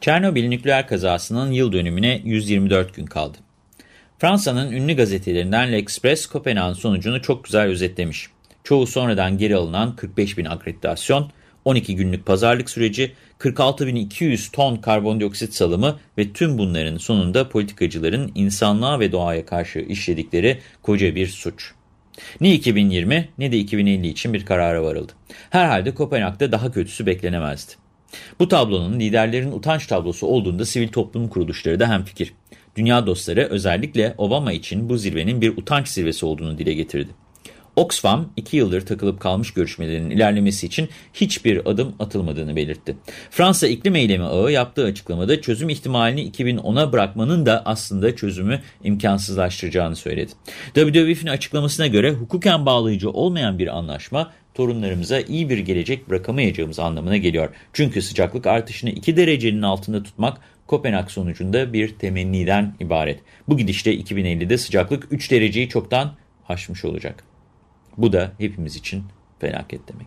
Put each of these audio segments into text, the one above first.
Çernobil nükleer kazasının yıl dönümüne 124 gün kaldı. Fransa'nın ünlü gazetelerinden L'Express, Kopenhag'ın sonucunu çok güzel özetlemiş. Çoğu sonradan geri alınan 45 bin akreditasyon, 12 günlük pazarlık süreci, 46.200 ton karbondioksit salımı ve tüm bunların sonunda politikacıların insanlığa ve doğaya karşı işledikleri koca bir suç. Ne 2020 ne de 2050 için bir karara varıldı. Herhalde Kopenhag'da daha kötüsü beklenemezdi. Bu tablonun liderlerin utanç tablosu olduğunda sivil toplum kuruluşları da hemfikir. Dünya dostları özellikle Obama için bu zirvenin bir utanç zirvesi olduğunu dile getirdi. Oxfam, iki yıldır takılıp kalmış görüşmelerin ilerlemesi için hiçbir adım atılmadığını belirtti. Fransa İklim Eylemi Ağı yaptığı açıklamada çözüm ihtimalini 2010'a bırakmanın da aslında çözümü imkansızlaştıracağını söyledi. WWF'in açıklamasına göre hukuken bağlayıcı olmayan bir anlaşma torunlarımıza iyi bir gelecek bırakamayacağımız anlamına geliyor. Çünkü sıcaklık artışını 2 derecenin altında tutmak Kopenhag sonucunda bir temenniden ibaret. Bu gidişte 2050'de sıcaklık 3 dereceyi çoktan aşmış olacak. Bu da hepimiz için felaket demek.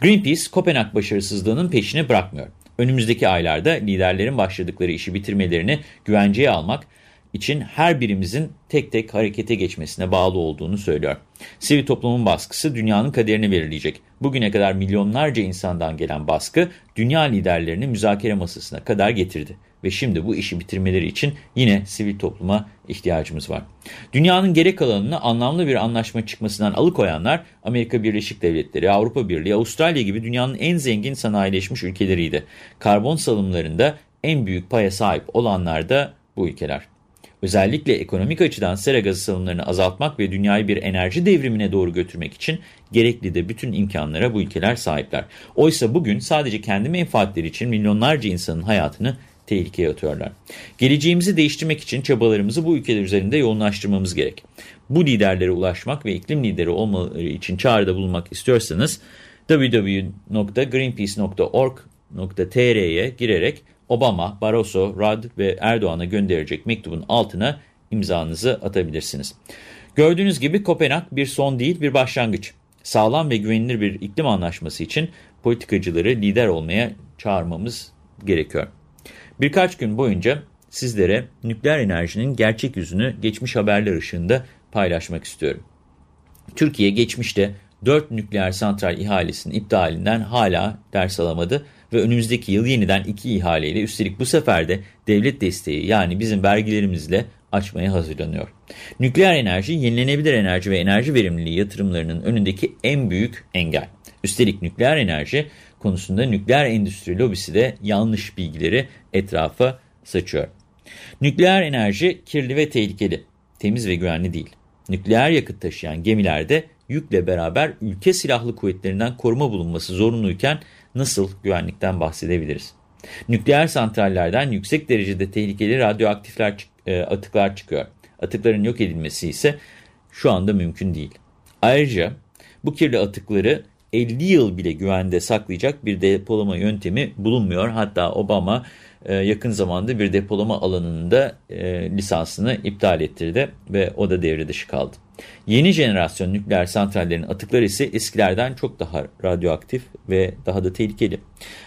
Greenpeace, Kopenhag başarısızlığının peşini bırakmıyor. Önümüzdeki aylarda liderlerin başladıkları işi bitirmelerini güvenceye almak için her birimizin tek tek harekete geçmesine bağlı olduğunu söylüyor. Sivil toplumun baskısı dünyanın kaderini belirleyecek. Bugüne kadar milyonlarca insandan gelen baskı dünya liderlerini müzakere masasına kadar getirdi. Ve şimdi bu işi bitirmeleri için yine sivil topluma ihtiyacımız var. Dünyanın gerek alanına anlamlı bir anlaşma çıkmasından alıkoyanlar Amerika Birleşik Devletleri, Avrupa Birliği, Avustralya gibi dünyanın en zengin sanayileşmiş ülkeleriydi. Karbon salımlarında en büyük paya sahip olanlar da bu ülkeler. Özellikle ekonomik açıdan sera gazı salımlarını azaltmak ve dünyayı bir enerji devrimine doğru götürmek için gerekli de bütün imkanlara bu ülkeler sahipler. Oysa bugün sadece kendi menfaatleri için milyonlarca insanın hayatını tehlikeye atıyorlar. Geleceğimizi değiştirmek için çabalarımızı bu ülkeler üzerinde yoğunlaştırmamız gerek. Bu liderlere ulaşmak ve iklim lideri olmaları için çağrıda bulunmak istiyorsanız www.greenpeace.org.tr'ye girerek Obama, Barroso, Rudd ve Erdoğan'a gönderecek mektubun altına imzanızı atabilirsiniz. Gördüğünüz gibi Kopenhag bir son değil bir başlangıç. Sağlam ve güvenilir bir iklim anlaşması için politikacıları lider olmaya çağırmamız gerekiyor. Birkaç gün boyunca sizlere nükleer enerjinin gerçek yüzünü geçmiş haberler ışığında paylaşmak istiyorum. Türkiye geçmişte 4 nükleer santral ihalesinin iptalinden hala ders alamadı ve önümüzdeki yıl yeniden 2 ihaleyle üstelik bu sefer de devlet desteği yani bizim vergilerimizle açmaya hazırlanıyor. Nükleer enerji, yenilenebilir enerji ve enerji verimliliği yatırımlarının önündeki en büyük engel. Üstelik nükleer enerji konusunda nükleer endüstri lobisi de yanlış bilgileri etrafa saçıyor. Nükleer enerji kirli ve tehlikeli, temiz ve güvenli değil. Nükleer yakıt taşıyan gemilerde yükle beraber ülke silahlı kuvvetlerinden koruma bulunması zorunluyken nasıl güvenlikten bahsedebiliriz? Nükleer santrallerden yüksek derecede tehlikeli radyoaktifler e, atıklar çıkıyor. Atıkların yok edilmesi ise şu anda mümkün değil. Ayrıca bu kirli atıkları 50 yıl bile güvende saklayacak bir depolama yöntemi bulunmuyor. Hatta Obama e, yakın zamanda bir depolama alanında e, lisansını iptal ettirdi ve o da devre dışı kaldı. Yeni jenerasyon nükleer santrallerin atıkları ise eskilerden çok daha radyoaktif ve daha da tehlikeli.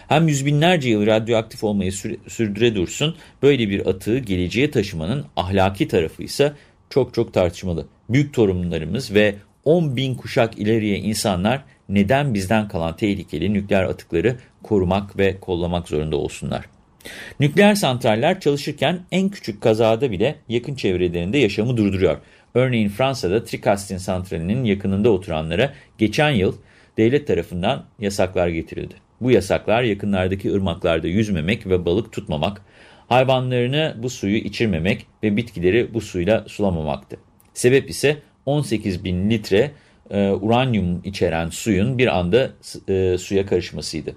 Hem yüz binlerce yıl radyoaktif olmayı sürdüre dursun, böyle bir atığı geleceğe taşımanın ahlaki tarafı ise çok çok tartışmalı. Büyük torunlarımız ve 10 bin kuşak ileriye insanlar neden bizden kalan tehlikeli nükleer atıkları korumak ve kollamak zorunda olsunlar? Nükleer santraller çalışırken en küçük kazada bile yakın çevrelerinde yaşamı durduruyor. Örneğin Fransa'da Tricastin santralinin yakınında oturanlara geçen yıl devlet tarafından yasaklar getirildi. Bu yasaklar yakınlardaki ırmaklarda yüzmemek ve balık tutmamak, hayvanlarını bu suyu içirmemek ve bitkileri bu suyla sulamamaktı. Sebep ise 18 bin litre e, uranyum içeren suyun bir anda e, suya karışmasıydı.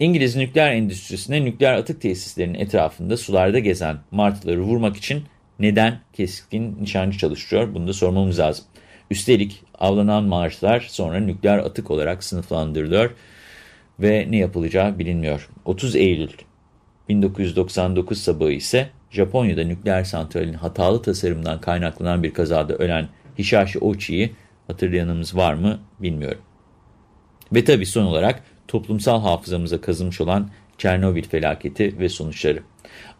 İngiliz nükleer endüstrisine nükleer atık tesislerinin etrafında sularda gezen martıları vurmak için neden keskin nişancı çalışıyor? Bunu da sormamız lazım. Üstelik avlanan marşlar sonra nükleer atık olarak sınıflandırılıyor ve ne yapılacağı bilinmiyor. 30 Eylül 1999 sabahı ise Japonya'da nükleer santralin hatalı tasarımından kaynaklanan bir kazada ölen Hisashi Ochi'yi hatırlayanımız var mı bilmiyorum. Ve tabii son olarak toplumsal hafızamıza kazınmış olan Çernobil felaketi ve sonuçları.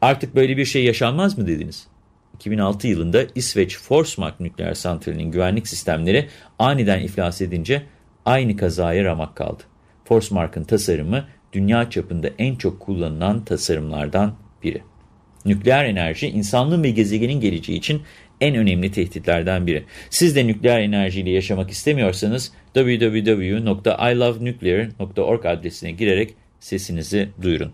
Artık böyle bir şey yaşanmaz mı dediniz? 2006 yılında İsveç Forsmark nükleer santralinin güvenlik sistemleri aniden iflas edince aynı kazaya ramak kaldı. Forsmark'ın tasarımı dünya çapında en çok kullanılan tasarımlardan biri. Nükleer enerji insanlığın ve gezegenin geleceği için en önemli tehditlerden biri. Siz de nükleer enerjiyle yaşamak istemiyorsanız www.ilovenuclear.org adresine girerek sesinizi duyurun.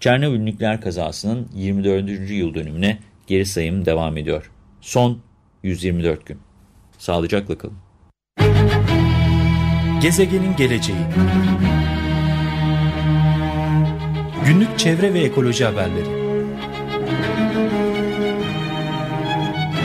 Çernobil nükleer kazasının 24. yıl dönümüne geri sayım devam ediyor. Son 124 gün. Sağlıcakla kalın. Gezegenin geleceği Günlük çevre ve ekoloji haberleri